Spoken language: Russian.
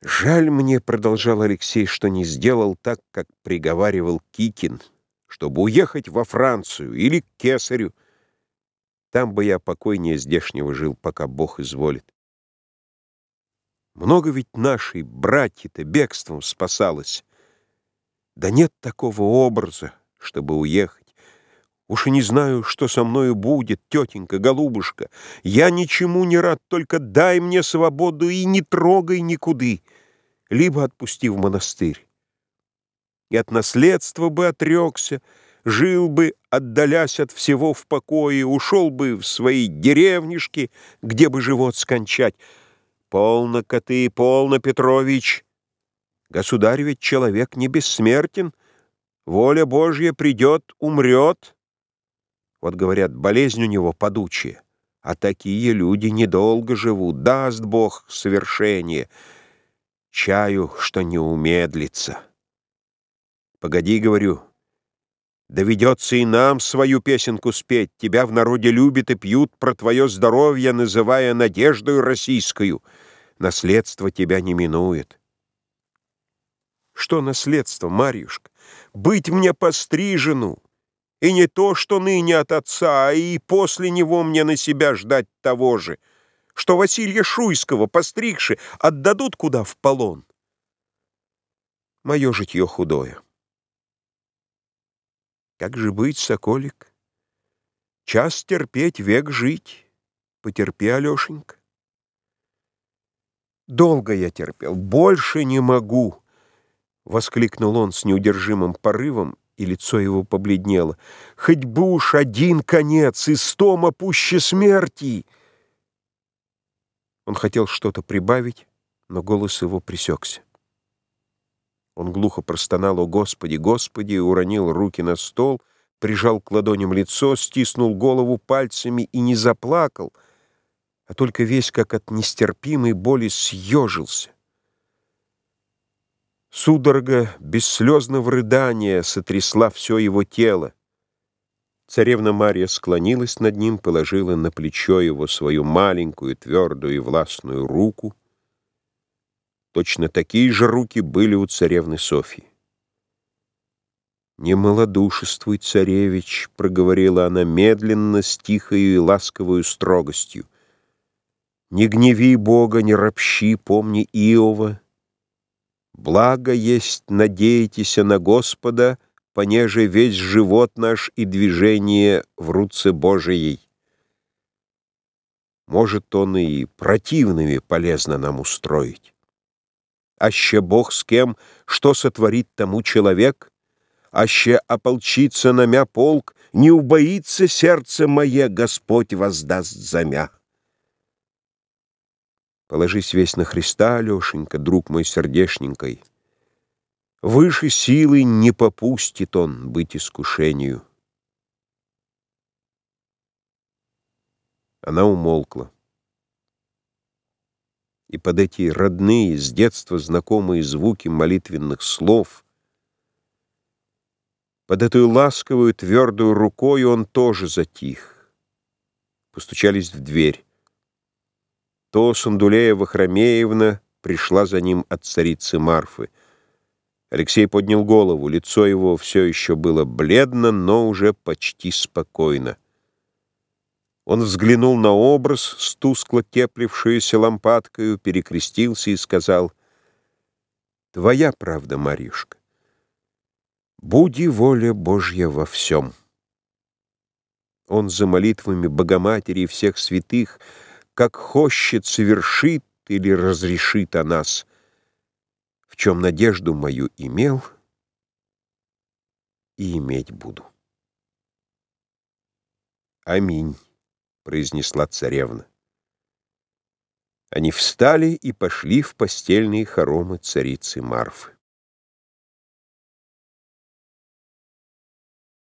«Жаль мне, — продолжал Алексей, — что не сделал так, как приговаривал Кикин, чтобы уехать во Францию или к Кесарю. Там бы я покойнее здешнего жил, пока Бог изволит. Много ведь нашей братья-то бегством спасалось. Да нет такого образа, чтобы уехать. Уж и не знаю, что со мною будет, тетенька, голубушка. Я ничему не рад, только дай мне свободу и не трогай никуды, либо отпусти в монастырь. И от наследства бы отрекся, жил бы, отдалясь от всего в покое, ушел бы в свои деревнишки, где бы живот скончать. Полно, коты, полно, Петрович. Государь ведь человек не бессмертен. Воля Божья придет, умрет. Вот говорят, болезнь у него подучая. А такие люди недолго живут, даст Бог совершение. Чаю, что не умедлится. Погоди, говорю, доведется и нам свою песенку спеть. Тебя в народе любят и пьют про твое здоровье, называя надеждою российскую. Наследство тебя не минует. Что наследство, Марьюшка? Быть мне пострижену, и не то, что ныне от отца, а и после него мне на себя ждать того же, что Василия Шуйского, постригши, отдадут куда в полон. Мое житье худое. Как же быть, соколик? Час терпеть, век жить. Потерпи, Алешенька. Долго я терпел, больше не могу, — воскликнул он с неудержимым порывом и лицо его побледнело. «Хоть бы уж один конец, истома пуще смерти!» Он хотел что-то прибавить, но голос его пресекся. Он глухо простонал «О Господи, Господи!» и уронил руки на стол, прижал к ладоням лицо, стиснул голову пальцами и не заплакал, а только весь, как от нестерпимой боли, съежился. Судорога бесслезного рыдания сотрясла все его тело. Царевна Марья склонилась над ним, положила на плечо его свою маленькую, твердую и властную руку. Точно такие же руки были у царевны Софьи. «Не малодушествуй, царевич», — проговорила она медленно, с тихою и ласковою строгостью. «Не гневи Бога, не ропщи, помни Иова». Благо есть надейтесь на Господа, понеже весь живот наш и движение в руце Божией. Может, он и противными полезно нам устроить. Аще Бог с кем, что сотворит тому человек, аще ополчится на мя полк, не убоится сердце мое, Господь воздаст за мя. Положись весь на Христа, Алешенька, друг мой сердешненькой. Выше силы не попустит он быть искушению. Она умолкла. И под эти родные, с детства знакомые звуки молитвенных слов, под эту ласковую твердую рукой он тоже затих. Постучались в дверь то Сандулея Вахромеевна пришла за ним от царицы Марфы. Алексей поднял голову, лицо его все еще было бледно, но уже почти спокойно. Он взглянул на образ с тускло теплившуюся лампадкою, перекрестился и сказал, «Твоя правда, Марьюшка, буди воля Божья во всем». Он за молитвами Богоматери и всех святых — как хочет, совершит или разрешит о нас, в чем надежду мою имел и иметь буду. «Аминь», — произнесла царевна. Они встали и пошли в постельные хоромы царицы Марфы.